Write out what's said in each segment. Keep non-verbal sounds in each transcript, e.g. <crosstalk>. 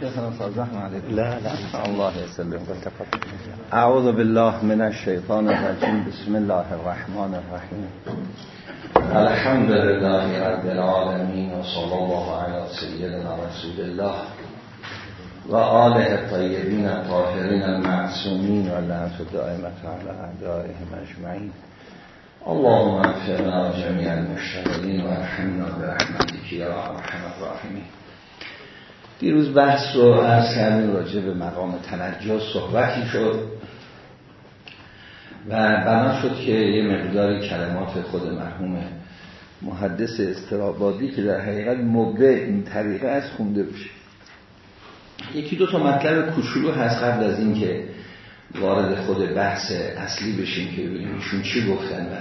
لا لا الله يسلمك اعوذ بالله من الشیطان الرجیم. بسم الله الرحمن الرحیم. الحمد لله رب العالمین و صلی الله علی سیدنا رسول الله و آله الطیبین الطاهرین المعصومین و لعنت دائمت علی اعدائهم اجمعین. اللهم اغفرنا جميع المشتغلین و ارحمنا برحمتك یا ارحم الراحمین. دیروز بحث رو از کردیم راجع به مقام تنجس صحبتی شد. و بنا شد که یه مقداری کلمات خود مرحوم محدث استرابادی که در حقیقت مبدع این طریقه از خونده بشه یکی دو تا مطلب کوچولو هست قبل از اینکه وارد خود بحث اصلی بشیم که ببینیم ایشون چی گفتن و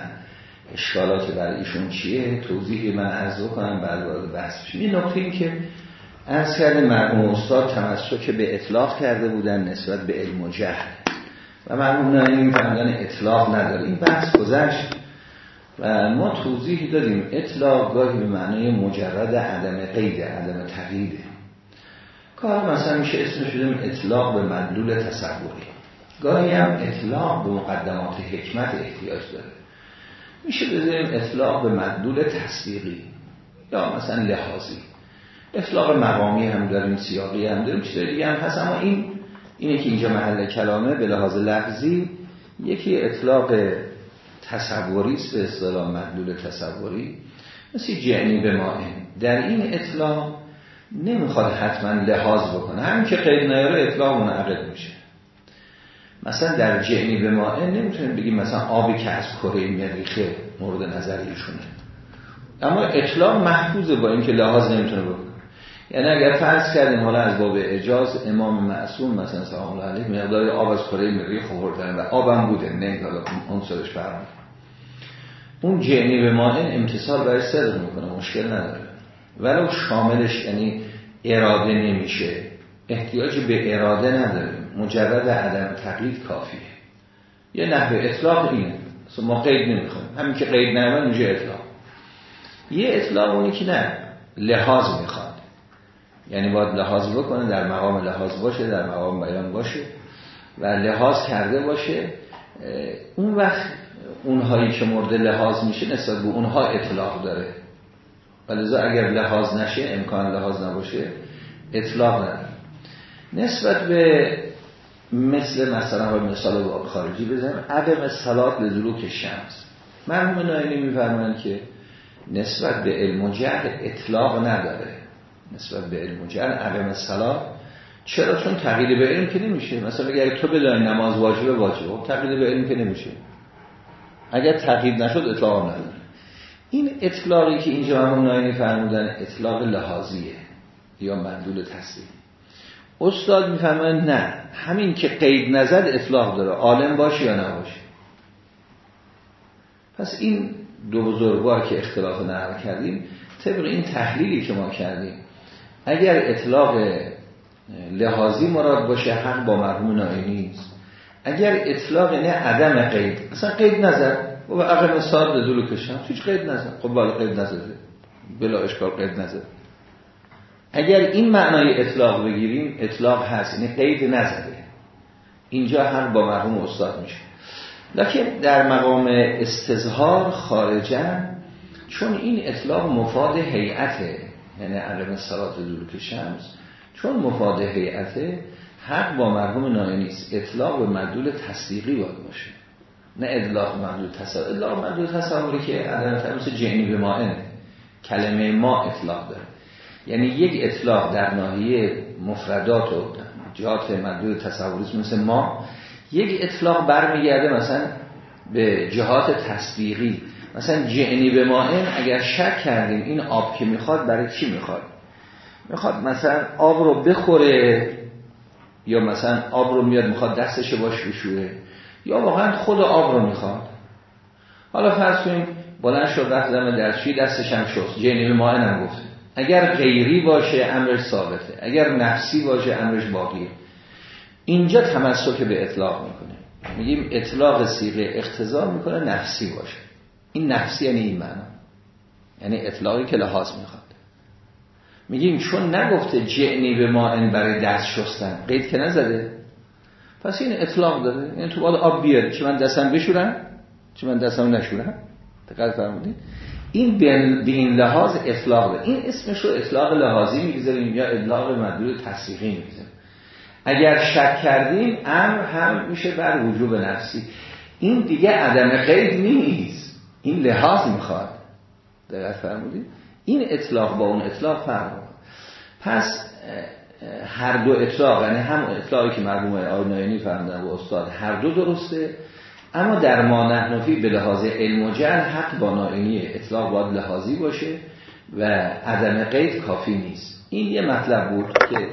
اشکالات برای ایشون چیه. توضیح من عرض کنم بعد وارد بحث بشیم. این نکته این که از کرده مرحوم استاد تمسک به اطلاق کرده بودن نسبت به علم و جهل. و مرحوم نایمی فرمودن اطلاق نداره. این بحث گذشت و ما توضیح دادیم اطلاق گاهی به معنای مجرد عدم قید عدم تقییده کار مثلا میشه اسمش بدیم اطلاق به مدلول تصوری. گاهی هم اطلاق به مقدمات حکمت احتیاج داره. میشه بذاریم اطلاق به مدلول تصدیقی یا مثلا لحاظی. اطلاق مقامی هم داریم سیاقی هم داریم چیز دیگه هم هست. اما این اینه که اینجا محل کلامه به لحاظ لفظی یکی اطلاق تصوری است به اصطلاح مدلول تصوری مثل جعنی به ماه در این اطلاق نمی‌خواد حتما لحاظ بکنه. همین که قید نیاره اطلاق منعقد میشه. مثلا در جعنی به ماه نمی‌تونیم بگیم مثلا آبی که از کره مریخه مورد نظر ایشونه. اما اطلاق محفوظه با اینکه لحاظ نمی‌تونه بکنه. یعنی اگر فرض کردیم حالا از باب اجاز امام معصوم مثلا سلام الله علیه مقدار آب از کره مریخ خوردن و آبم بوده نه حالا اون سرش فرمان اون جعنی به مائن امتصال برای صدق می‌کنه مشکل نداره. ولو شاملش یعنی اراده نمیشه. احتیاج به اراده نداره مجرد عدم تقلید کافیه. یه نحوه اطلاق اینه. ما قید نمی‌خوایم. همین که قید نمی‌خوایم اونجا اطلاق. یه اطلاق اونی که نه لحاظ می‌خواد. یعنی باید لحاظ بکنه در مقام لحاظ باشه در مقام بیان باشه و لحاظ کرده باشه اون وقت اونهایی که مورد لحاظ میشه نسبت به اونها اطلاق داره. ولذا اگر لحاظ نشه امکان لحاظ نباشه اطلاق نداره. نسبت به مثل مثلا باید مثال با خارجی بزنیم عدم صلات لدلوک شمس. مرحوم میفرمایند که نسبت به علم و جهل اطلاق نداره. نسبت به علم جهل عدم صلات چرا؟ چون تقیید به علم که نمیشه. مثلا اگر تو بدانی نماز واجبه واجبه. خب تقیید به علم که نمیشه. اگر تقیید نشد اطلاق نداره. این اطلاقی که اینجا همون ناینی فرمودن اطلاق لحاظیه یا مندول تصدیق استاد میفرماید نه. همین که قید نزد اطلاق داره. عالم باشه یا نباشه. پس این دو بزرگوار که اختلاف نقل کردیم طبق این تحلیلی که ما کردیم اگر اطلاق لحاظی مراد باشه حق با مرحوم نائینی است اگر اطلاق نه عدم قید اصلا قید نزد و عقل سال دلو کشم. هیچ قید نزد خب بالا قید نزده. بلا اشکال قید نزد اگر این معنای اطلاق بگیریم اطلاق هست یعنی قید نزده. اینجا هم با مرحوم استاد میشه. لکن در مقام استظهار خارجن چون این اطلاق مفاد هیئته. یعنی علم صلات دلوک شمس چون مفاد هیئته حق با مرحوم نایانیست اطلاق به مدلول تصدیقی باید باشه. نه اطلاق مدلول تصور اطلاق مدلول تصوری که عدم تمس جنی به مائن کلمه ما اطلاق داره. یعنی یک اطلاق در ناحیه مفردات و جهات مدلول تصوری مثل ما یک اطلاق برمیگرده مثلا به جهات تصدیقی. مثلا جعنی به مائن اگر شک کردیم این آب که می‌خواد برای چی می‌خواد؟ می‌خواد مثلا آب رو بخوره یا مثلا آب رو میاد می‌خواد دستش باش بشوره یا واقعا خود آب رو می‌خواد؟ حالا فرض کنیم بلند شد رفت دم درشی دستش هم شست. به مائن هم گفته اگر غیری باشه امرش ثابته. اگر نفسی باشه امرش باقیه. اینجا تمسک به اطلاق می‌کنه. میگیم اطلاق سیغه اختزار می‌کنه نفسی باشه. این نفسی یعنی این معنا. یعنی اطلاقی که لحاظ می‌خواد. میگیم چون نگفته جعنی به ما این برای دست شستن قید که نزده. پس این اطلاق داده این تو باید آب بیاره. چه من دستم بشورم؟ چه من دستم نشورم؟ دقیق فرمودید این به این لحاظ اطلاق داده این اسمش رو اطلاق لحاظی می‌گذاریم. یا اطلاق مدلول تصدیقی می‌گذاریم. اگر شک کردیم امر هم میشه بر وجوب نفسی. این دیگه عدم قید نیست. این لحاظ می‌خواد. دقیق فرمودید این اطلاق با اون اطلاق فرق پس هر دو اطلاق یعنی هم اطلاقی که مرحوم آقای فرمودن و استاد هر دو درسته. اما در ما نحنفی به لحاظ علم و جل حق با ناینی اطلاق باید لحاظی باشه و عدم قید کافی نیست. این یه مطلب بود که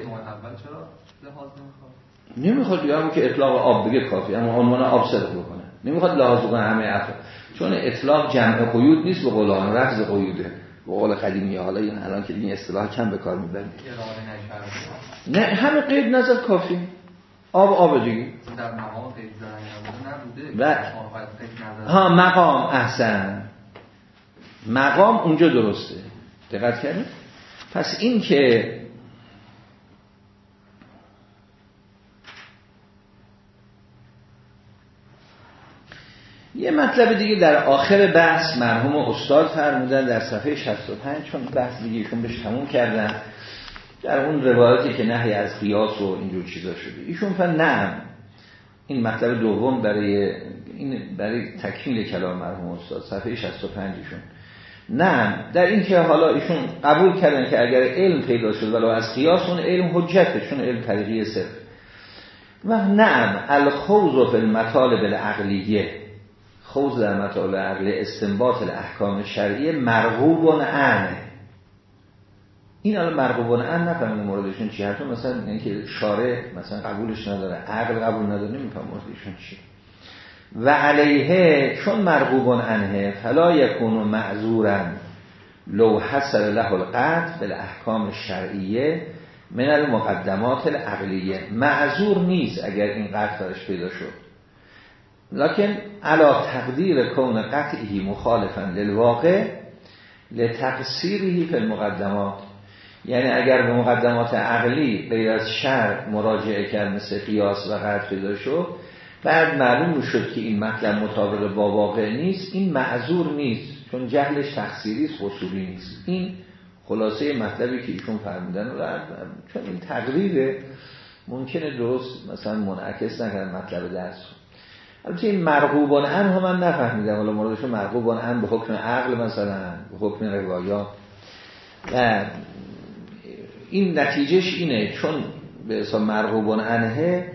نمی‌خواد؟ یا که اطلاق آب بگه کافی اما عنوان آب صدق بکنه. نمی‌خواد لحاظ بکنه همه افراد چون اطلاق جمع قیود نیست به قول رفض قیوده. به قول قدیمی حالا این الان که این اصطلاح کم به کار می‌بریم. نه همه قید نزد کافی. آب آب دیگه. در مقام قید نبوده ها مقام احسن. مقام اونجا درسته. دقت کردید؟ پس این که یه مطلب دیگه در آخر بحث مرحوم استاد فرمودن در صفحه 65 چون بحث دیگه ایشون بهش تموم کردن در اون روایتی که نهی از قیاس و اینجور چیزا شده. ایشون فرمودن نه این مطلب دوم برای این برای تکمیل کلام مرحوم استاد صفحه 65 ایشون. نه در این که حالا ایشون قبول کردن که اگر علم پیدا شد ولو از قیاس اون علم حجته چون علم طریقی صرف. و نعم الخوض فی المطالب العقلیه. خوض در مطالب عقل استنباط الاحکام مرغوب عنه این الان مرغوب عنه نفهمید موردشون چی حتی مثلا اینکه شارع مثلا قبولش نداره عقل قبول نداره نمیفهم موردشون چی و علیه چون مرغوب عنه فلا یکون معذورا لو حصل له القطع به احکام شرعیه من المقدمات العقلیه. معذور نیست اگر این درش پیدا شد. لکن علا تقدیر کون قطعی مخالفا للواقع لتقصیری فی المقدمات. یعنی اگر به مقدمات عقلی غیر از شر مراجعه کرد مثل قیاس و قطع شد بعد معلوم شد که این مطلب مطابق با واقع نیست این معذور نیست چون جهلش تقصیری خصوصی نیست. این خلاصه مطلبی که ایشون فرمودن چون این تقریبه ممکنه درست مثلا منعکس نکرد مطلب درس البته این مرغوبان ان هم من نفهمیدم. حالا موردشون مرغوبان ان به حکم عقل مثلا به حکم روایات. و این نتیجهش اینه چون به حساب مرغوبان انه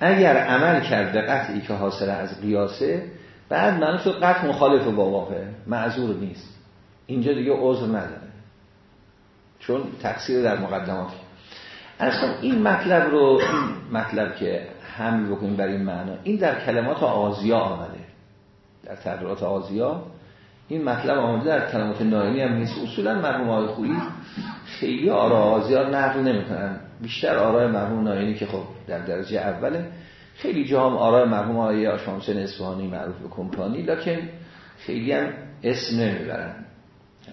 اگر عمل کرده قطعی که حاصل از قیاسه بعد منو شد قطع مخالف با واقع معذور نیست. اینجا دیگه عذر نداره. چون تقصیر در مقدمات. اصلا این مطلب رو این مطلب که حمل بکنیم برای این معنا. این در کلمات آزیا آمده. در تدرات آزیا. این مطلب آمده در کلمات نایمی هم نیست. اصولا مرحوم آقای خویی خیلی آرا آزیا نقل نمی‌کنن. بیشتر آرای مرحوم نایمی که خب در درجه اوله. خیلی جا هم آرای مرحوم آقای آشامسن اصفهانی معروف به کمپانی لکن خیلی هم اسم نمی‌برن.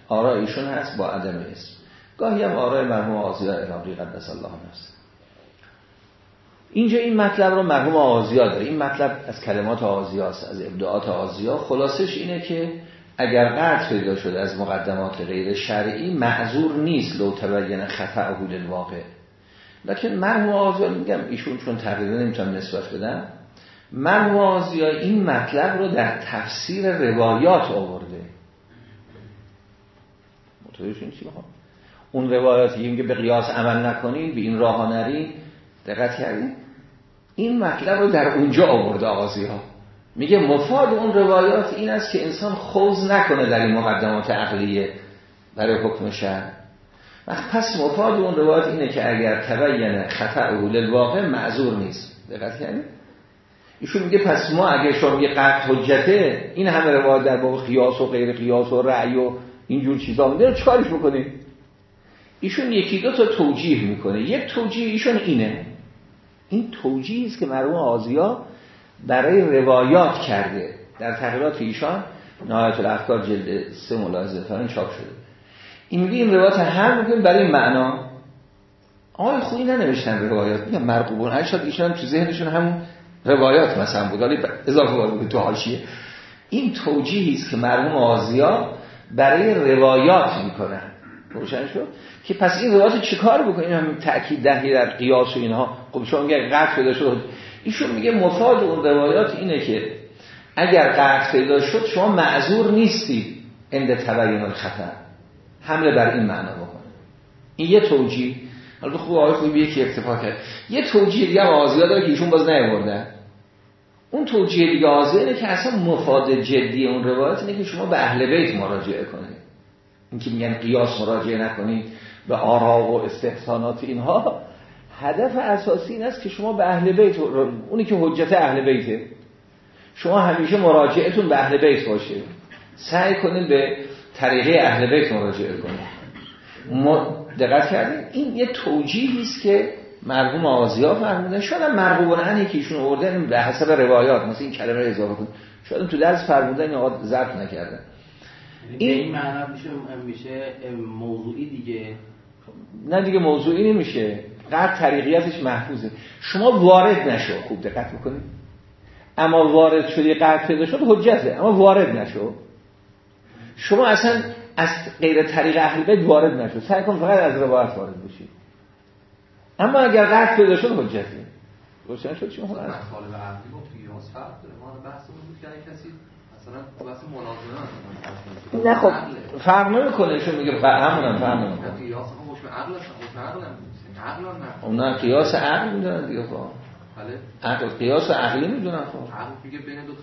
آرایشون هست با عدم اسم. گاهی هم آرای مرحوم آزیا عراقی قدس الله نفسه. اینجا این مطلب رو مرحوم آزیا داره. این مطلب از کلمات آزیاست از ابداعات آزیا خلاصش اینه که اگر قطع پیدا شده از مقدمات غیر شرعی معذور نیست. لو تبین خطا حول الواقع لکن مرحوم آزیا میگم ایشون چون تقریبا نمی‌تونم نسبت بدم مرحوم آزیا این مطلب رو در تفسیر روایات آورده. متوجهشون چی اون روایاتی که به قیاس عمل نکنین به این راه نرین دقت کردین؟ این مطلب رو در اونجا آورده آغازی ها میگه مفاد اون روایات این است که انسان خوز نکنه در این مقدمات عقلیه برای حکم شهر. و پس مفاد اون روایات اینه که اگر تبین خطا اول الواقع معذور نیست. دقت کردید ایشون میگه پس ما اگر شما یه قطع حجته این همه روایات در باب قیاس و غیر قیاس و رأی و اینجور چیزا میده چکارش بکنیم؟ ایشون یکی دو تا توجیه می‌کنه. یک توجیه ایشون اینه. این توجیه است که مرحوم آزیا برای روایات کرده. در تغییرات ایشان نهایت الافکار جلد سه ملاحظه فرن چاپ شده. این میگه این روایت هم میگیم برای معنا. آقای خوبی ننوشتن روایات. میگم مرقوبون هر شاید ایشان تو ذهنشون همون روایات مثلا بود. ولی اضافه بود تو حاشیه این توجیهی است که مرحوم آزیا برای روایات می‌کنن. روشن شد که پس این روایات چیکار بکنیم هم تاکید دهی در قیاس و اینها. خب شما میگه قطع پیدا شد ایشون میگه مفاد اون روایات اینه که اگر قطع پیدا شد شما معذور نیستید عند تبیین الخطر حمله بر این معنا بکنه. این یه توجیه. حالا خوب آقای خوبی یکی اکتفا کرد. یه توجیه دیگه آزیا داره که ایشون باز نیاوردن. اون توجیه دیگه آزیا که اصلا مفاد جدی اون روایت اینه که شما به اهل بیت مراجعه کنید. این که میگن قیاس مراجعه نکنید به آرا و استحسانات اینها هدف اساسی این است که شما به اهل بیت اونی که حجت اهل بیته شما همیشه مراجعتون به اهل بیت باشه. سعی کنید به طریقه اهل بیت مراجعه کنید دقت کردیم این یه توجیهی است که مرحوم آزیا فرمودن. شاید هم مرغوبان عنی که ایشون آوردن به حسب روایات مثلا این کلمه اضافه کن شاید تو درس فرمودن یا ظرف نکردن. این این معنا میشه میشه موضوعی دیگه. نه دیگه موضوعی نمیشه. قد طریقیتش محفوظه. شما وارد نشو. خوب دقت بکنید. اما وارد شدی قد پیدا شد حجته. اما وارد نشو. شما اصلا از غیر طریق اهل بیت وارد نشو. سعی کن فقط از روایت وارد بشی. اما اگر قطع پیدا شد حجتی روشن شد چی مطالب فرق نه خب. فرق نمی‌کنه چون میگه همونم فرق نمی‌کنه قیاس حکم عقل حکم عقل هم عقل نه. قیاس عقل می‌دونن دیگه خب. بله. عقل قیاس عقلی می‌دونن خب. عقل میگه بین دو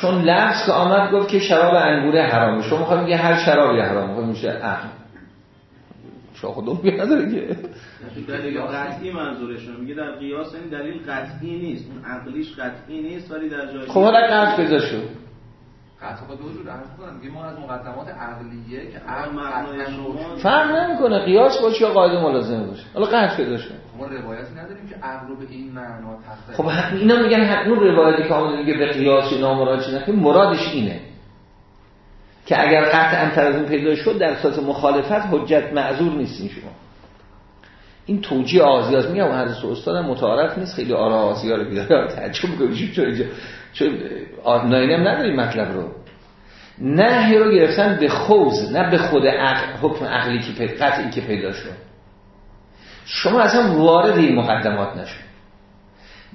چون لفظ که آمد گفت که شراب انگور حرامه. شما می‌خواد میگه هر شرابی حرامه خب میشه عقل. شاخ دو نداره که دلیل قطعی منظورشون میگه در قیاس این دلیل قطعی نیست. اون عقلیش قطعی نیست ولی در جای خب حالا قطع پیدا شد قطع با دو جور عرض کنم میگه ما از مقدمات عقلیه که عقل فرق نمی‌کنه قیاس باشه یا قاعده ملازمه باشه. حالا قطع پیدا شد. ما روایتی نداریم که عقل رو به این معنا تفسیر خب اینا میگن حق. اون روایتی که آمده میگه به قیاس اینا مراجعه نکنه مرادش اینه که اگر قطعا تر از اون پیدا شد در اساس مخالفت حجت معذور نیستین شما. این توجیه آزیاز میگم حضرت استادم متعارف نیست خیلی آرا آزیا رو بیاره تعجب می‌کنه چون اینجا چون ناینم نداریم مطلب رو. نه رو گرفتن به خوز نه به خود عقل حکم عقلی که پید... قطعی که پیدا شد. شما اصلا وارد این مقدمات نشد.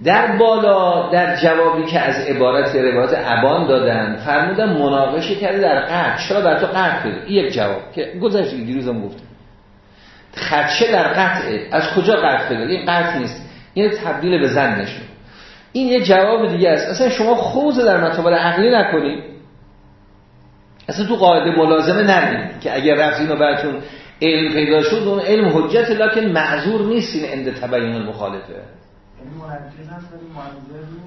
در بالا در جوابی که از عبارت روایت ابان دادن فرمودن مناقشه کرده در قطع. چرا بر تو پیدا یک جواب که گذشت دیروزم گفتم. خدشه در قطعه. از کجا قطع پیدا این قطع نیست. این تبدیل به زن نشد این یه جواب دیگه است. اصلا شما خوز در مطابق عقلی نکنید اصلا تو قاعده ملازمه نرید که اگر رفت اینو براتون علم پیدا شد اون علم حجت لکن معذور نیستین عند تبیین المخالفه.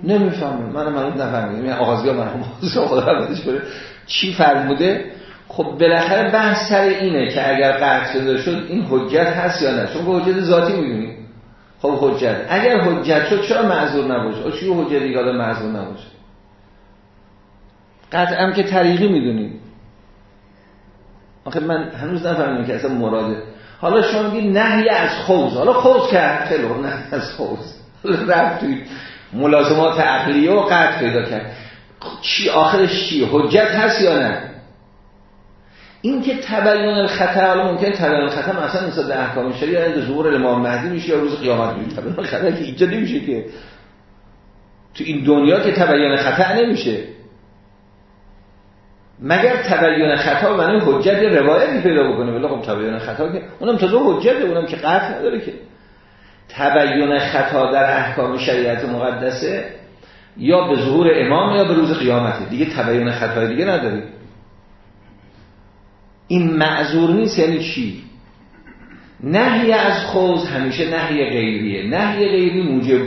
نمی‌فهمم. من من نفهمیدم این آغازی من خدا چی فرموده؟ خب بالاخره بحث سر اینه که اگر قطع شده شد این حجت هست یا نه؟ چون حجت ذاتی می‌دونی خب حجت. اگر حجت شد چرا معذور نباشه؟ چی حجت دیگه معذور نباشه؟ قطعا که طریقی می‌دونیم. آخه من هنوز نفهمیدم که اصلا مراده. حالا شما میگید نهی از خوز حالا خوز کرد. خیلی نه از خوز رفت توی ملازمات عقلیه و قطع پیدا کرد. چی؟ آخرش چی؟ حجت هست یا نه؟ این که تبیین الخطا ممکن تبیین الخطا مثلا نسبت به احکام شریعه عند ظهور امام مهدی میشه یا روز قیامت میشه. تبیین الخطا که اینجا نمیشه که تو این دنیا که تبیین خطا نمیشه. مگر تبیین خطا و حجت روایتی پیدا بکنه؟ ولی خب تبیین خطا که اونم تازه حجته اونم که قطع نداره که. تبیین خطا در احکام شریعت مقدسه یا به ظهور امام یا به روز قیامته. دیگه تبیین خطای دیگه نداری این معذور نیست یعنی چی؟ نهی از خوز همیشه نهی غیریه. نهی غیری موجب.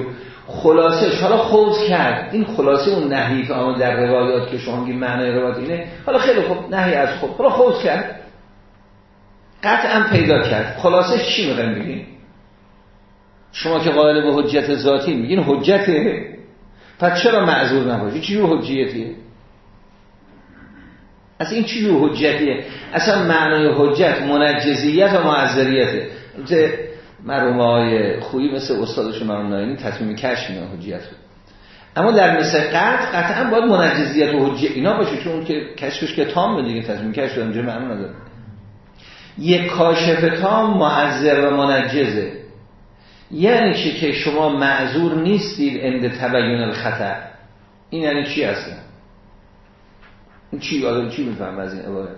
خلاصش حالا خوز کرد. این خلاصه اون نهی که آمد در روایات که شما میگید معنی روایات اینه. حالا خیلی خوب نهی از خود حالا خوز کرد. قطعا پیدا کرد. خلاصش چی میگن بگین شما که قائل به حجت ذاتی میگین حجته. پس چرا معذور نباشی؟ چی حجیتیه اصلا این چی حجتیه. اصلا معنای حجت منجزیت و معذریته. مرحوم های خویی مثل استادشون مرحوم ناینی تصمیم کش میان حجیت اما در مثل قطع قطعا باید منجزیت و حجیت اینا باشه چون که کشفش که تام دیگه تصمیم کش شده اونجا معنی نداره. یک کاشف تام معذر و منجزه. یعنی چی که شما معذور نیستید اند تبیین الخطر این یعنی چی اصلا این چی آدم چی میفهم از این عبارت؟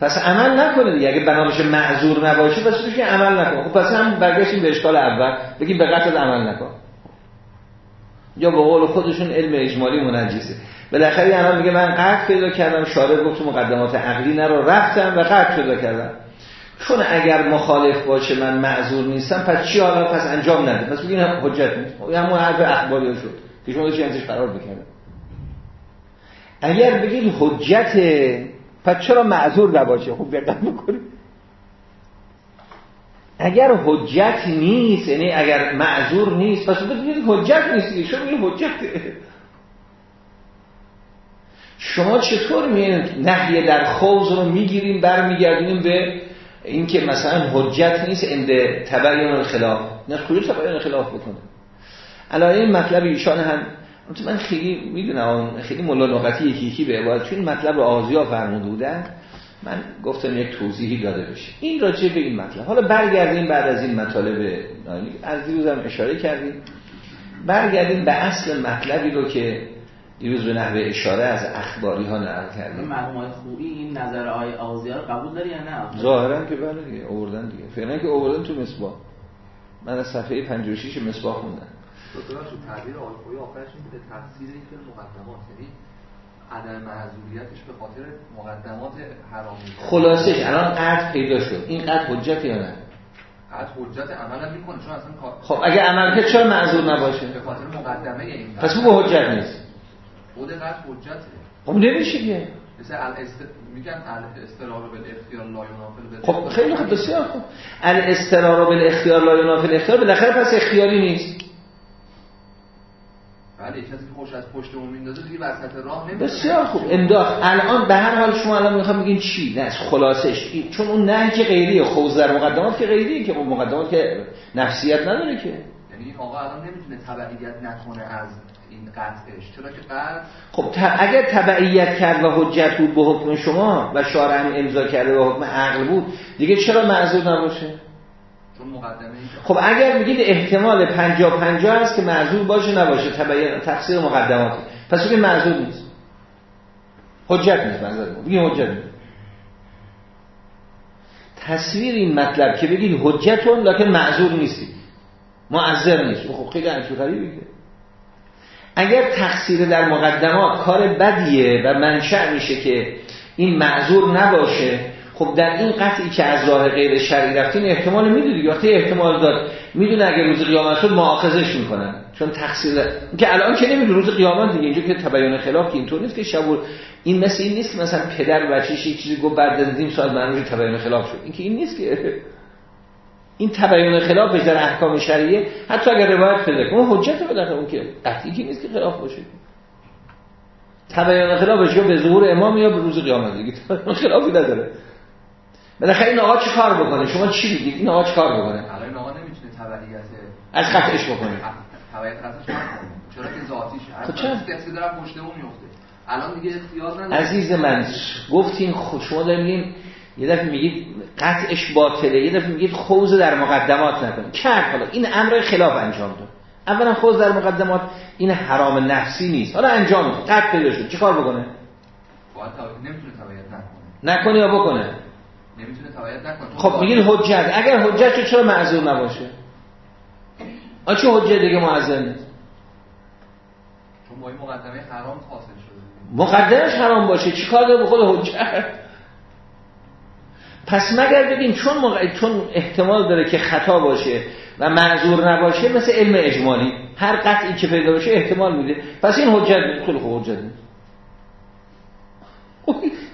پس عمل نکنه دیگه. اگه بنامش معذور نباشه پس که عمل نکن. خب پس هم برگشتیم به اشکال اول. بگیم به قتل عمل نکن. یا به قول خودشون علم اجمالی منجسه بالاخره الان میگه من قطع پیدا کردم شارع گفت مقدمات عقلی نرو. رفتم و قطع پیدا کردم. چون اگر مخالف باشه من معذور نیستم پس چی حالا؟ پس انجام نده. پس بگین حجت نیست. خب، همون حرف اخباری شد. که شما ازش فرار بکنه اگر بگید حجت پس چرا معذور نباشه؟ خوب دقت بکنید. اگر حجت نیست یعنی اگر معذور نیست پس بگید حجت نیست شما این حجت. شما چطور می نحیه در خوز رو می‌گیریم برمیگردیم به اینکه مثلا حجت نیست اند تبیین الخلاف. نه کجا تبیین الخلاف بکنه؟ الان این مطلب ایشان هم من خیلی می‌دونم خیلی مولا نقطی یکی یکی به عبارت. چون مطلب رو آزیا فرموده بودن من گفتم یک توضیحی داده بشه. این راجع به این مطلب. حالا برگردیم بعد از این مطالب از دیروزم اشاره کردیم. برگردیم به اصل مطلبی رو که دیروز به نحوه اشاره از اخباری ها نقل کردیم. مرحوم خوبی این نظر آی آزیا رو قبول داری یا نه؟ ظاهرا که بله دیگه آوردن دیگه. فعلا که آوردن تو مصباح. من از صفحه 56 مصباح خوندم. دکتر تو تعبیر آقای آخرش این به تفسیر این مقدمات یعنی عدم معذوریتش به خاطر مقدمات حرامی. خلاصش الان قطع پیدا شد. این قطع حجت یا نه؟ قطع حجت عمل می‌کنه چون اصلا خب اگه عمل که چرا معذور نباشه؟ به خاطر مقدمه این پس اون به حجت نیست. خود قطع حجته. خب نمیشه که. مثل الاست... میگن الاسترار بالاختیار لا ینافل خب خیلی خوب بسیار خوب. الاسترار بالاختیار لا ینافل اختیار بالاخره پس اختیاری نیست. بله کسی خوش از پشتمون میندازه دیگه وسط راه نمیشه بسیار خوب. انداخت. الان به هر حال شما الان می‌خوام بگین چی؟ نه خلاصش. چون اون نه که غیریه. خوز در مقدمات که غیریه که اون مقدمات که نفسیت نداره که. یعنی این آقا الان نمی‌تونه تبعیت نکنه از این قطعش. چرا که قطع؟ خب اگر تبعیت کرد و حجت بود به حکم شما و شارع امضا کرده به حکم عقل بود دیگه چرا معذور نباشه؟ خب اگر میگید احتمال 50 50 است که معذور باشه نباشه. تبعیت تفسیر مقدمات پس بگید معذور نیست. حجت نیست منظور بگید حجت نیست. تصویر این مطلب که بگید حجتون لکن معذور نیستی. معذر نیست. خب خیلی انچو غریبه اگر تقصیر در مقدمات کار بدیه و منشأ میشه که این معذور نباشه خب در این قطعی که از راه غیر شرعی رفتین احتمال می‌دونی وقتی احتمال داد می‌دونه اگر روز قیامت شد معاخذش می‌کنن. چون تقصیر که الان که نمی‌دونه روز قیامت دیگه. اینجا که تبیان خلاف که اینطور نیست که شب این مثل این نیست که مثلا پدر بچه‌ش یک چیزی گفت بعد از نیم ساعت معلومه تبیان خلاف شد. این که این نیست که. این تبیان خلاف در احکام شرعیه. حتی اگر روایت پیدا کنه حجت بدن اون که قطعی نیست که خلاف باشه. تبیان خلافش یا به ظهور امام یا به روز قیامت. دیگه خلافی نداره. بالاخره این آقا چی کار بکنه؟ شما چی میگید این آقا چی کار بکنه؟ الان آقا نمی‌تونه تبعیت از خطش بکنه. تبعیت خطش چرا که ذاتیشه خب کسی داره پشت اون میفته الان دیگه اختیار نداره. عزیز من گفتین شما دارین یه دفعه میگید قطعش باطله یه دفعه میگید خوز در مقدمات نکنه. کرد حالا این امر خلاف انجام داد. اولا خوز در مقدمات این حرام نفسی نیست. حالا انجام قطع پیدا شد. چیکار بکنه؟ باید نمی‌تونه تبعیت نکنه. نکنه یا بکنه؟ نمی‌تونه تبعیت نکنه. خب میگین حجت. اگر حجت چرا معذور نباشه؟ آ چه حجت دیگه معذر نیست؟ چون با این مقدمه حرام حاصل شده. مقدمش حرام باشه. چیکار داره؟ به خود حجت. پس مگر بگیم چون مق... چون احتمال داره که خطا باشه و معذور نباشه مثل علم اجمالی. هر قطعی که پیدا باشه احتمال میده. پس این حجت خیلی خوب حجت. نیست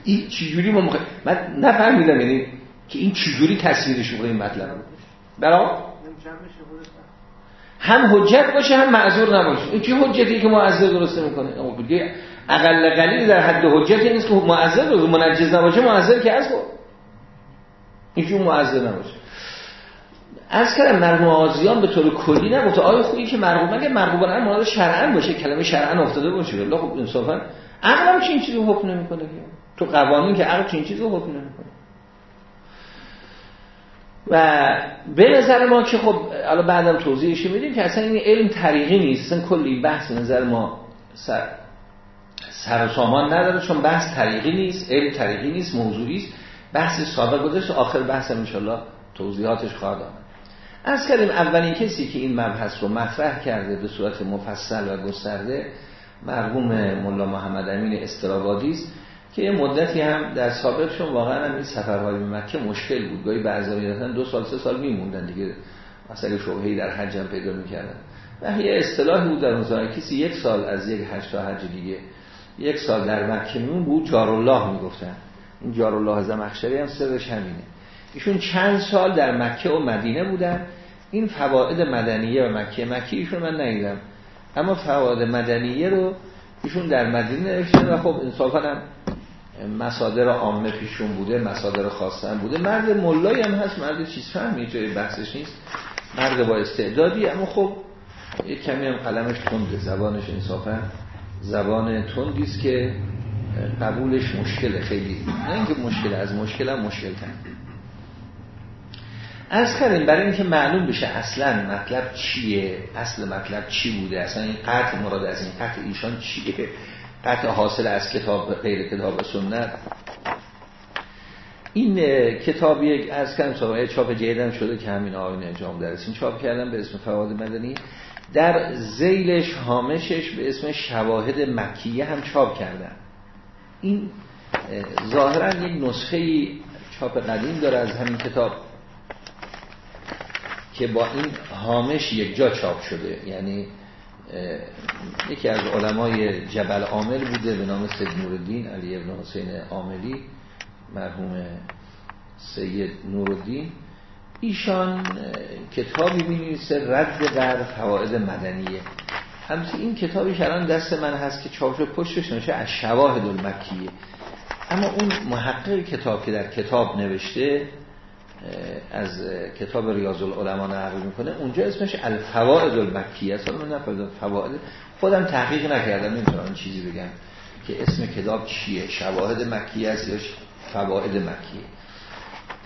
این چجوری ما مخ... من نفهمیدم یعنی که این چجوری تصویرش رو این مطلب برای هم حجت باشه هم معذور نباشه. این چه حجتی که معذر درست می‌کنه دیگه اقل قلیل در حد حجتی نیست که معذر درست منجز نباشه معذر که از این چون معذر نباشه. از کردم مرحوم آزیان به طور کلی تو آیا خوبی که مرحوم اگه مرحوم مراد شرعن باشه کلمه شرعن افتاده باشه؟ الله خب انصافا عقلم چین چیزی حکم نمی‌کنه تو قوانین که عقل چین چیزی حکم نمی‌کنه. و به نظر ما که خب الان بعدم توضیحش میدیم که اصلا این علم طریقی نیست. اصلا کلی بحث نظر ما سر, سر و سامان نداره چون بحث طریقی نیست علم طریقی نیست موضوعی است بحث سابق گذاشت آخر بحث ان توضیحاتش خواهد آمد. از کردیم اولین کسی که این مبحث رو مطرح کرده به صورت مفصل و گسترده مرحوم مولا محمد امین استرابادی است که یه مدتی هم در سابقشون واقعا هم این سفرهای مکه مشکل بود. گاهی بعضی می‌رفتن دو سال سه سال میموندن دیگه. مثلا شبهه‌ای در حج هم پیدا می‌کردن. و یه اصطلاحی بود در اون کسی یک سال از یک حج تا حج دیگه یک سال در مکه میمون بود جار الله می‌گفتن. این جار الله زمخشری هم سرش همینه. ایشون چند سال در مکه و مدینه بودن. این فواید مدنیه و مکه. مکه ایشون من ندیدم. اما فواید مدنیه رو ایشون در مدینه نوشته و خب انصافا هم مصادر عامه پیشون بوده مصادر خاصه هم بوده. مرد ملایی هم هست مرد چیز فهمی جای بحثش نیست. مرد با استعدادی اما خب یک کمی هم قلمش تنده زبانش انصافا زبان تندی است که قبولش مشکله خیلی. نه اینکه مشکل از مشکل هم مشکل تن از کردیم برای اینکه معلوم بشه اصلا مطلب چیه اصل مطلب چی بوده اصلا این قطع مراد از این قطع ایشان چیه؟ قطع حاصل از کتاب غیر کتاب سنت. این کتاب یک از کردم سابقه چاپ جیدن شده که همین آقای انجام درسین چاپ کردن به اسم فواد مدنی. در زیلش هامشش به اسم شواهد مکیه هم چاپ کردن این ظاهرا یک نسخه چاپ قدیم داره از همین کتاب. که با این هامش یک جا چاپ شده. یعنی یکی از علمای جبل عامل بوده به نام سید نوردین علی ابن حسین عاملی مرحوم سید نوردین. ایشان کتابی می رد بر فواید مدنیه. همچنین این کتابی الان دست من هست که چاپ شده پشتش نوشته از شواهد المکیه. اما اون محقق کتاب که در کتاب نوشته از کتاب ریاض العلماء نقل می‌کنه. اونجا اسمش الفوائد المکیه است. من نفردم فوائد خودم تحقیق نکردم. نمی‌تونم چیزی بگم که اسم کتاب چیه. شواهد مکیه است یا فوائد مکیه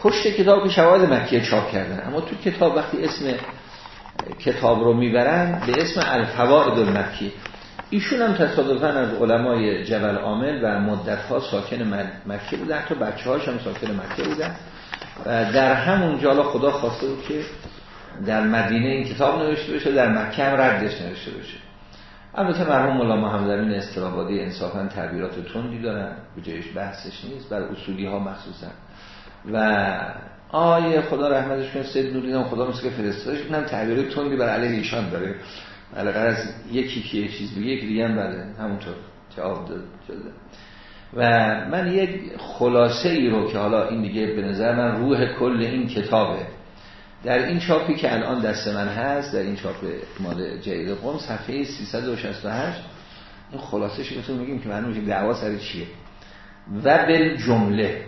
پشت کتاب که شواهد مکیه چاپ کردن. اما تو کتاب وقتی اسم کتاب رو می‌برن به اسم الفوائد المکیه ایشون هم تصادفا از علمای جبل عامل و مدت ها ساکن مکه بودن. حتی بچه هاش هم ساکن مکه بودن. در همون جالا خدا خواسته بود که در مدینه این کتاب نوشته بشه در مکه هم ردش نوشته بشه. البته مرحوم مولا محمد امین استرابادی انصافا تعبیرات تندی دارن جایش بحثش نیست بر اصولی ها مخصوصا. و آیه خدا رحمتش کنه سید نوری خدا مثل که فرستادش اینم تعبیرات تندی بر علیه ایشان داره. علاقه از یکی که چیز بگه یکی دیگه هم بله همونطور جواب داده و من یک خلاصه ای رو که حالا این دیگه به نظر من روح کل این کتابه. در این چاپی که الان دست من هست در این چاپ مال جدید قوم صفحه 368 این خلاصه شو میگیم که معلومه دعوا سر چیه. و بل جمله.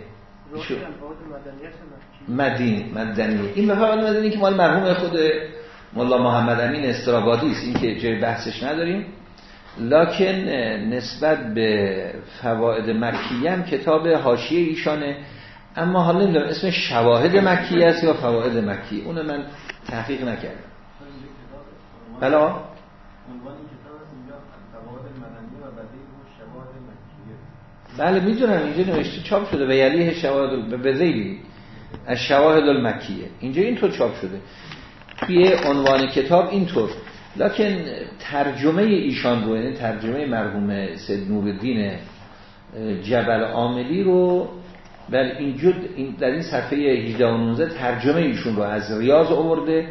مدین مدنی. این مفاهیم مدنی که مال مرحوم خود مولا محمد امین استرابادی است. این که جای بحثش نداریم. لکن نسبت به فواید مکیه هم کتاب حاشیه ایشانه. اما حالا نمی‌دونم اسم شواهد مکیه است یا فواید مکیه؟ اون من تحقیق نکردم. بلا بله می‌دونم اینجا نوشته چاپ شده. و یلیه شواهد به ذیلی از شواهد المکیه. اینجا اینطور چاپ شده. توی عنوان کتاب اینطور. لکن ترجمه ایشان رو یعنی ترجمه مرحوم سید نوردین جبل عاملی رو بر اینجا در این صفحه 18 و 19 ترجمه ایشون رو از ریاض آورده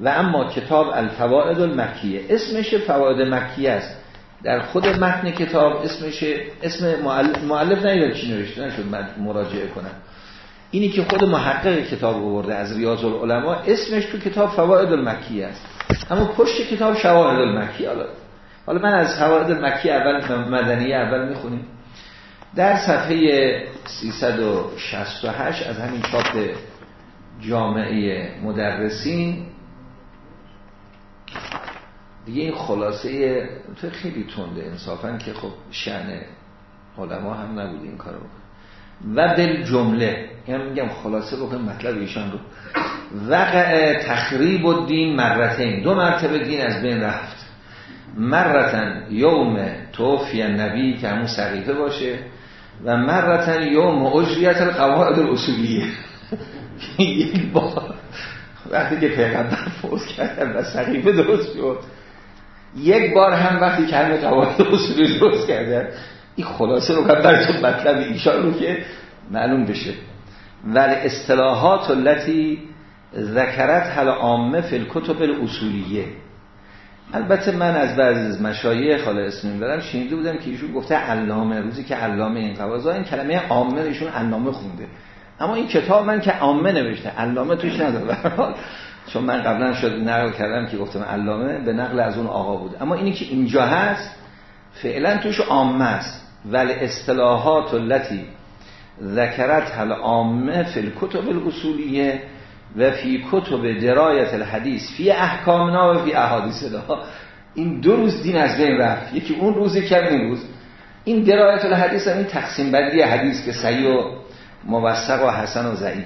و اما کتاب الفوائد المکیه. اسمش فواید مکیه است. در خود متن کتاب اسمش اسم معلف نیدار چی نوشته؟ نشد مراجعه کنم. اینی که خود محقق کتاب آورده از ریاض العلماء اسمش تو کتاب فواید المکیه است. اما پشت کتاب شواهد المکی حالا حالا من از شواهد المکی اول مدنی اول می‌خونیم. در صفحه 368 از همین چاپ جامعه مدرسین دیگه این خلاصه تو خیلی تنده انصافا که خب شعن علما هم نبود این کارو و دل جمله یعنی میگم خلاصه بکنم مطلب ایشان رو. وقع تخریب و دین مرتین. دو مرتبه دین از بین رفت. مرتن یوم توفی نبی که همون سقیفه باشه و مرتن یوم اجریت القواعد الاصولیه. یک بار وقتی که پیغمبر فوز کردن و سقیفه درست شد یک بار هم وقتی که همه قواعد اصولی درست کردن این خلاصه رو کنم براتون مطلب ایشان رو که معلوم بشه. ولی اصطلاحات التي ذکرت حل عامه فی الکتب الاصولیه. البته من از بعضی از مشایخ حالا اسم برم شنیده بودم که ایشون گفته علامه روزی که علامه این قوازا این کلمه عامه ایشون علامه خونده. اما این کتاب من که عامه نوشته علامه توش نداره <laughs> چون من قبلا شد نقل کردم که گفتم علامه به نقل از اون آقا بود. اما اینی که اینجا هست فعلا توش عامه است. ولی اصطلاحات التي ذکرت هل عامه فی الکتب الاصولیه. و فی کتب درایت الحدیث فی احکامنا و فی احادیث این دو روز دین از بین رفت. یکی اون روزی که این روز. این درایت الحدیث هم این تقسیم بندی حدیث که صحیح و موثق و حسن و ضعیف.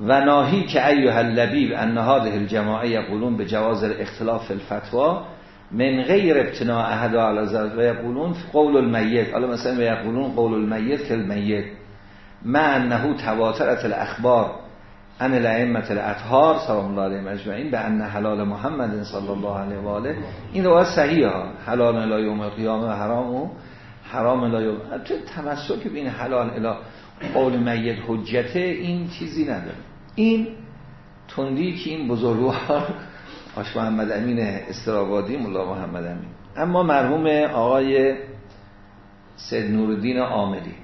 و ناهی که ایها اللبیب ان هذه الجماعه یقولون به جواز الاختلاف الفتوا من غیر ابتناء احد على ذلك و یقولون قول المیت. حالا مثلا و یقولون قول المیت که المیت. ما انه تواترت الاخبار. ان الائمه الاطهار سلام الله علیهم اجمعین به ان حلال محمد صلی الله علیه و آله این روایت صحیحه ها. حلال الی یوم القیامه و حرام و حرام الی یوم. تو تمسک به این حلال الی قول میت حجته؟ این چیزی نداره. این تندی که این بزرگوار آش محمد امین استرابادی ملا محمد امین. اما مرحوم آقای سید نوردین عاملی.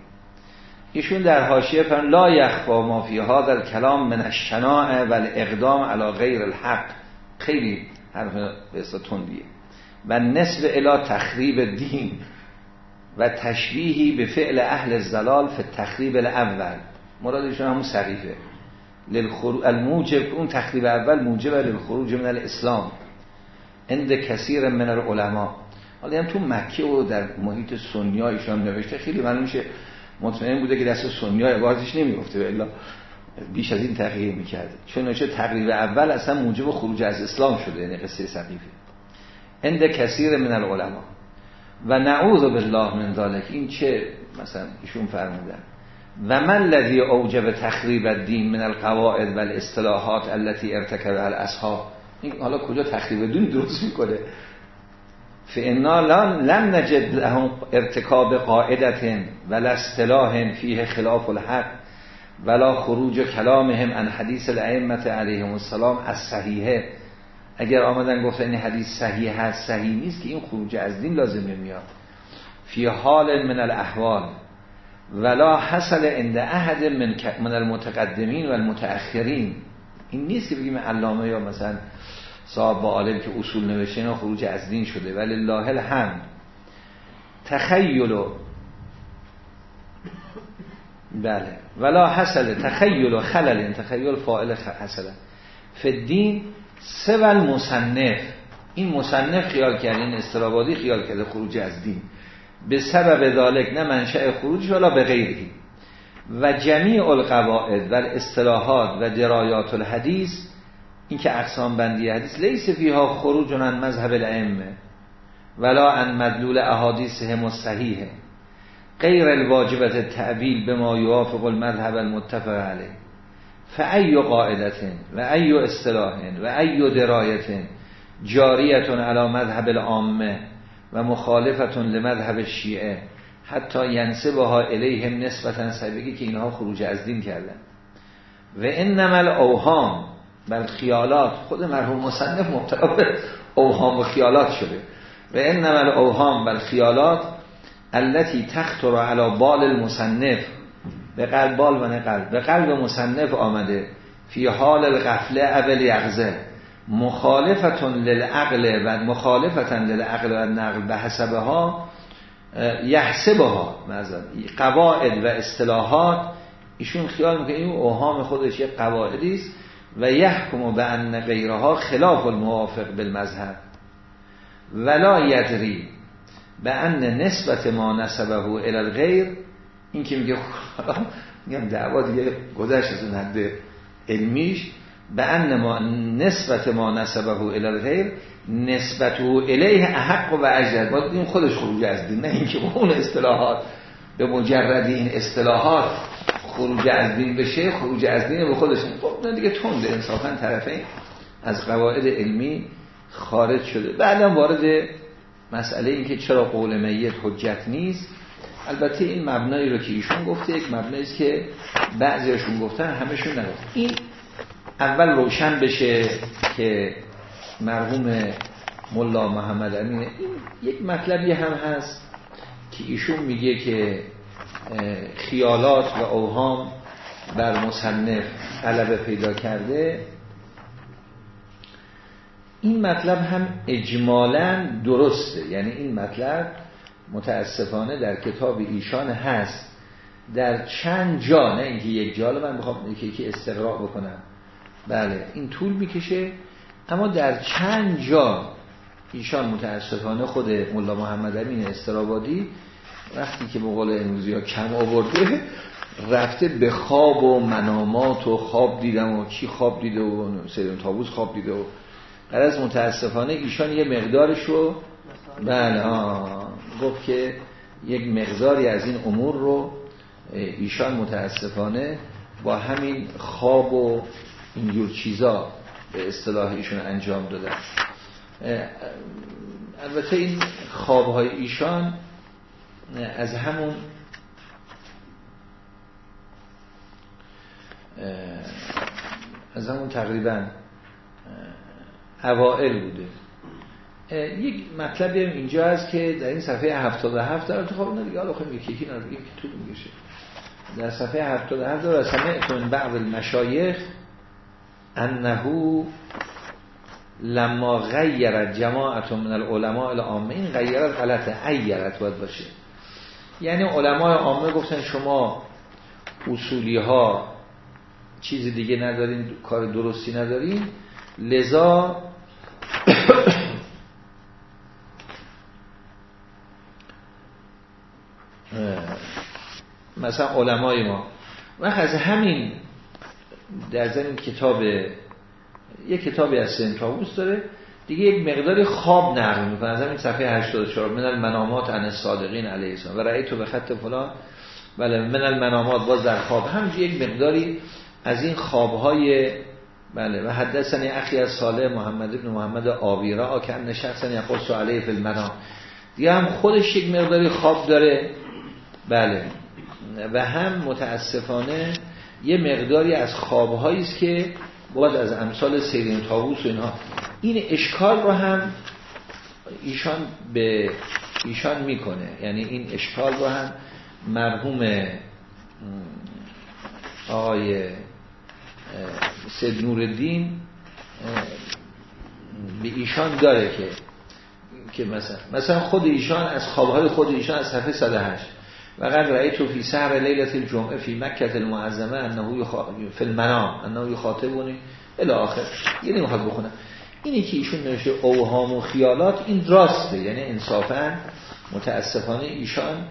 ایشون در حاشیه فرن لا یخفا ما فی هذا کلام من الشناع و الاقدام علی غیر الحق. خیلی حرف به تندیه. و نصف الی تخریب دین و تشبیهی به فعل اهل الزلال فی تخریب الاول. مرادشون همون سقیفه الموجب اون تخریب اول موجب للخروج من الاسلام. عند کثیر من العلماء. حالا هم تو مکه و در محیط سنی ایشان نوشته خیلی معلوم میشه مطمئن بوده که دست سنی های عبارتش نمیفته الا بیش از این تغییر می‌کرده. چون تقریب اول اصلا موجب خروج از اسلام شده یعنی قصه سقیفه عند کثیر من العلماء. و نعوذ بالله من ذلك این چه مثلا ایشون فرمودن. و من الذي اوجب تخریب الدین من القواعد و الاصطلاحات التي ارتكب الاصحاب این حالا کجا تخریب دین درست می‌کنه؟ فانا لم نجد لهم ارتکاب قاعدت ولا اصطلاح فيه خلاف الحق ولا خروج کلامهم عن حدیث الائمه علیهم السلام از صحیحه. اگر آمدن گفتن این حدیث صحیح هست صحیح نیست که این خروج از دین لازم نمیاد فی حال من الاحوال ولا حصل عند احد من من المتقدمین و المتأخرین این نیست که بگیم علامه یا مثلا صاحب با عالم که اصول نوشته خروج از دین شده. ولی الله الحمد تخیل بله. ولا حصل تخیل و خلل. تخیل فاعل حصل فدین سوال مصنف این مصنف خیال کرده این استرابادی خیال کرده خروج از دین. به سبب ذالک نه منشأ خروج ولا به غیری و جمیع القواعد و اصطلاحات و درایات الحدیث این که اقسام بندی حدیث لیس فیها خروج عن مذهب الائمه ولا عن مدلول احادیثهم الصحیحه. غیر الواجبت تعبیل به ما یوافق المذهب المتفق علیه. فای قاعدت و ای اصطلاح و ای درایت جاریتون علی مذهب العامه و مخالفتون لمذهب شیعه. حتی ینسبها الیهم نسبتا سبگی که اینها خروج از دین کردن. و انما اوهام بل خیالات خود مرحوم مصنف مبتلا به اوهام و خیالات شده. و انما اوهام بل خیالات التي تخطر على بال المصنف. به قلب بال و قلب. به قلب مصنف آمده. فی حال الغفله اول یغزه مخالفتون للعقل و مخالفتن للعقل و نقل. به حسبه ها یحسبه ها قواعد و اصطلاحات. ایشون خیال می‌کنه این اوهام خودش یک قواعدی است. و یحکم به ان غیرها خلاف الموافق بالمذهب. ولا یدری به ان نسبت ما نسبه الى الغیر این که میگه <laughs> میگم دعوا دیگه گذشت از اون حد علمیش. به ان ما نسبت ما نسبه الى الغیر نسبت او الیه احق و اجر. باید این خودش خروج از دین نه اینکه اون اصطلاحات. به مجرد این اصطلاحات خروج از دین بشه خروج از دین به خودش خب دیگه تند انصافا طرفین از قواعد علمی خارج شده. بعدم وارد مسئله این که چرا قول میت حجت نیست. البته این مبنایی رو که ایشون گفته یک مبنایی است که بعضیشون گفتن همشون نگفت این اول روشن بشه که مرحوم ملا محمد امین این یک مطلبی هم هست که ایشون میگه که خیالات و اوهام بر مصنف غلبه پیدا کرده. این مطلب هم اجمالا درسته. یعنی این مطلب متاسفانه در کتاب ایشان هست. در چند جا نه اینکه یک جا. من بخوام که یکی استقراء بکنم. بله این طول می‌کشه. اما در چند جا ایشان متاسفانه خود ملا محمد امین استرابادی وقتی که قول امروزی ها کم آورده رفته به خواب و منامات و خواب دیدم و چی خواب دیده و سیدون تابوز خواب دیده و از متاسفانه ایشان یه مقدارش رو بله گفت که یک مقداری از این امور رو ایشان متاسفانه با همین خواب و اینجور چیزا به اصطلاح ایشون انجام دادن. البته این خوابهای ایشان از همون از همون تقریبا اوائل بوده. یک مطلبی هم اینجا هست که در این صفحه 77 داره. خب نه دیگه حالا خیلی یکی یکی نه دیگه طول میشه در صفحه 77 داره. سمعتون بعض المشایخ انه لما غیرت جماعت من العلماء العامه این غیرت غلطه ایرت باید باشه. یعنی علمای عامه گفتن شما اصولی ها چیز دیگه ندارین کار درستی ندارین. لذا مثلا علمای ما. وقت از همین در زمین کتاب یک کتابی از سنتاووس داره دیگه یک مقداری خواب نقل می‌کنه. از همین صفحه 84 من المنامات عن الصادقین علیه السلام. و رأی تو به خط فلان. بله من المنامات باز در خواب. هم یک مقداری از این خوابهای بله و حدثنی اخی از صالح محمد ابن محمد آویرا که ان شخصا یقص علیه فی المنام. دیگه هم خودش یک مقداری خواب داره. بله. و هم متاسفانه یه مقداری از خوابهایی است که باز از امثال سیرین تاووس و اینها این اشکال رو هم ایشان به ایشان می‌کنه. یعنی این اشکال رو هم مرحوم آقای سید نوردین به ایشان داره که که مثلا مثلا خود ایشان از خوابهای خود ایشان از صفحه 108 و قد رأیتو فی سهر لیلت الجمعه فی مکت المعظمه انه فی المنام انه یخاطبونی الی آخر. یعنی می‌خواد بخونم اینی که ایشون نوشته اوهام و خیالات این راسته یعنی انصافا متاسفانه ایشان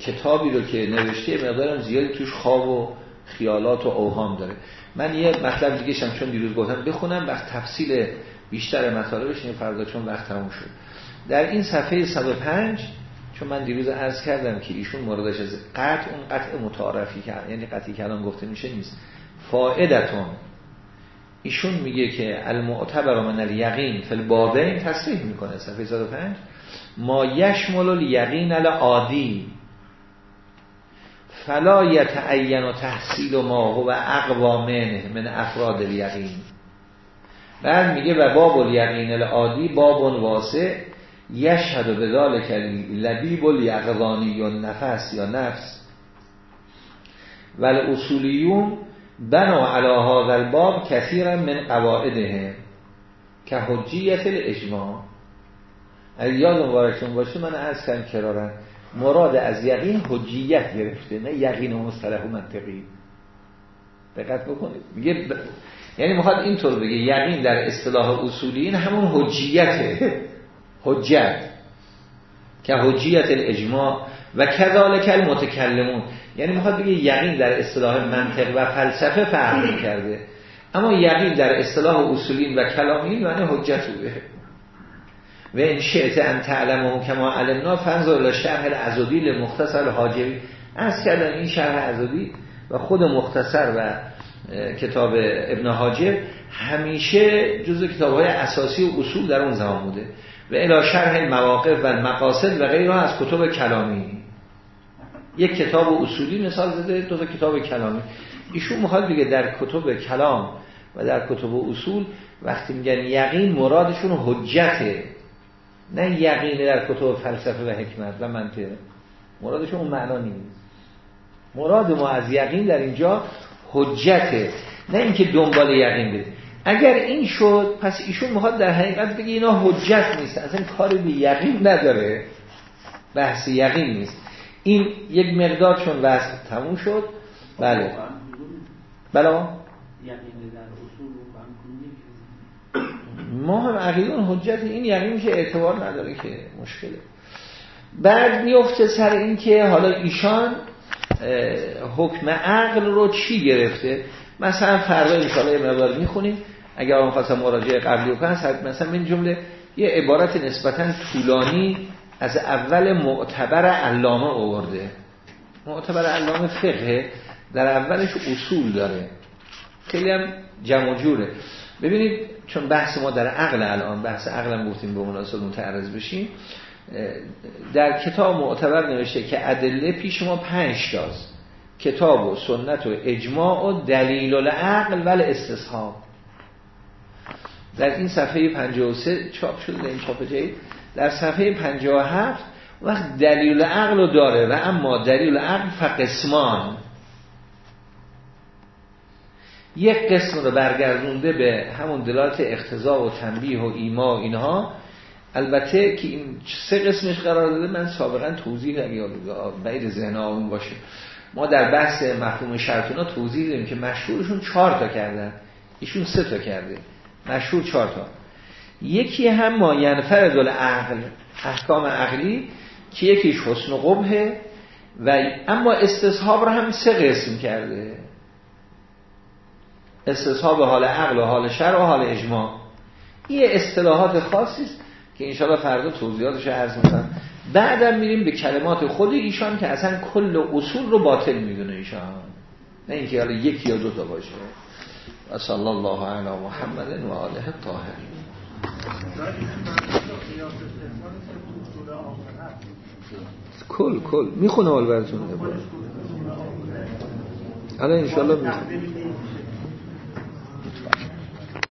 کتابی رو که نوشته مقدارم زیادی توش خواب و خیالات و اوهام داره. من یه مطلب دیگه شم چون دیروز گفتم بخونم وقت تفصیل بیشتر مطالبش این فردا چون وقت تموم شد. در این صفحه 105 چون من دیروز عرض کردم که ایشون موردش از قطع اون قطع متعارفی کرد یعنی قطعی کلام گفته میشه نیست. فائدتون ایشون میگه که المعتبر من الیقین فی البابین تصریح می‌کنه صفحه 105 ما یشمل الیقین العادی فلا یتعین و تحصیل ما هو اقوا منه من افراد الیقین. بعد میگه و باب الیقین العادی باب واسع یشهد به ذالک لبیب الیقظانی یا نفس یا نفس. ول اصولیون بنا علی هذا الباب کثیرا من قواعده که حجیت الاجماع. اگر یاد مبارکتون باشه من از کردم کرارن مراد از یقین حجیت گرفته نه یقین و مصطلح و منطقی. دقت بکنید. میگه ب... یعنی می‌خواد اینطور بگه یقین در اصطلاح اصولیین همون حجیته. <laughs> حجت. که حجیت الاجماع و کذالک المتکلمون. یعنی می‌خواد بگه یقین در اصطلاح منطق و فلسفه فرق کرده. اما یقین در اصطلاح اصولین و کلامی معنی حجت بوده و این شعت ان تعلمه کما علمنا فنظر شرح العزودی لمختصر حاجبی. از کردن این شرح عزودی و خود مختصر و کتاب ابن حاجب همیشه جز کتاب های اساسی و اصول در اون زمان بوده. و الی شرح المواقف و المقاصد و غیرها از کتب کلامی. یک کتاب اصولی مثال زده دو کتاب کلامی. ایشون می‌خواد بگه در کتب کلام و در کتب اصول وقتی میگن یقین مرادشون حجته. نه یقین در کتب فلسفه و حکمت و منطق. مرادشون اون معنا نیست. مراد ما از یقین در اینجا حجته. نه اینکه دنبال یقین بده اگر این شد پس ایشون می‌خواد در حقیقت بگه اینا حجت نیست. اصلا کاری به یقین نداره. بحث یقین نیست. این یک مقدار چون وصل تموم شد بله. بله. ما هم عقیدون حجت این یقین میشه اعتبار نداره که مشکله. بعد میفته سر این که حالا ایشان حکم عقل رو چی گرفته؟ مثلا فردا انشاءالله یه مقدار می‌خونیم. اگر آن خواستم مراجعه قبلی رو کنم مثلا این جمله یه عبارت نسبتا طولانی از اول معتبر علامه آورده. معتبر علامه فقه در اولش اصول داره. خیلی هم جمع جوره. ببینید چون بحث ما در عقل الان بحث عقل گفتیم به مناسب متعرض بشیم در کتاب معتبر نوشته که ادله پیش ما پنج تاست. کتاب و سنت و اجماع و دلیل العقل استصحاب در این صفحه 53 چاپ شده در این چاپ جدید. در صفحه 57 وقت دلیل عقل رو داره و اما دلیل عقل فقسمان. یک قسم رو برگردونده به همون دلالت اختزا و تنبیه و ایما و اینها. البته که این سه قسمش قرار داده من سابقا توضیح اگه بعید ذهن آمون باشه. ما در بحث مفهوم شرطونا توضیح داریم که مشهورشون چهار تا کردن. ایشون سه تا کرده. مشهور چهار تا. یکی هم ما ینفرد عقل احکام عقلی که یکیش حسن و قبه و اما استصحاب رو هم سه قسم کرده. استصحاب حال عقل و حال شر و حال اجماع. این اصطلاحات خاصی است که انشاءالله فردا توضیحاتش عرض می‌کنم. بعدم میریم به کلمات خود ایشان که اصلا کل اصول رو باطل می‌دونه ایشان. نه اینکه حالا یکی یا دو تا باشه. و صلی الله علی محمد و آله الطاهرین. کل کل. می‌خونه حال براتون. الان انشاءالله می‌خونه.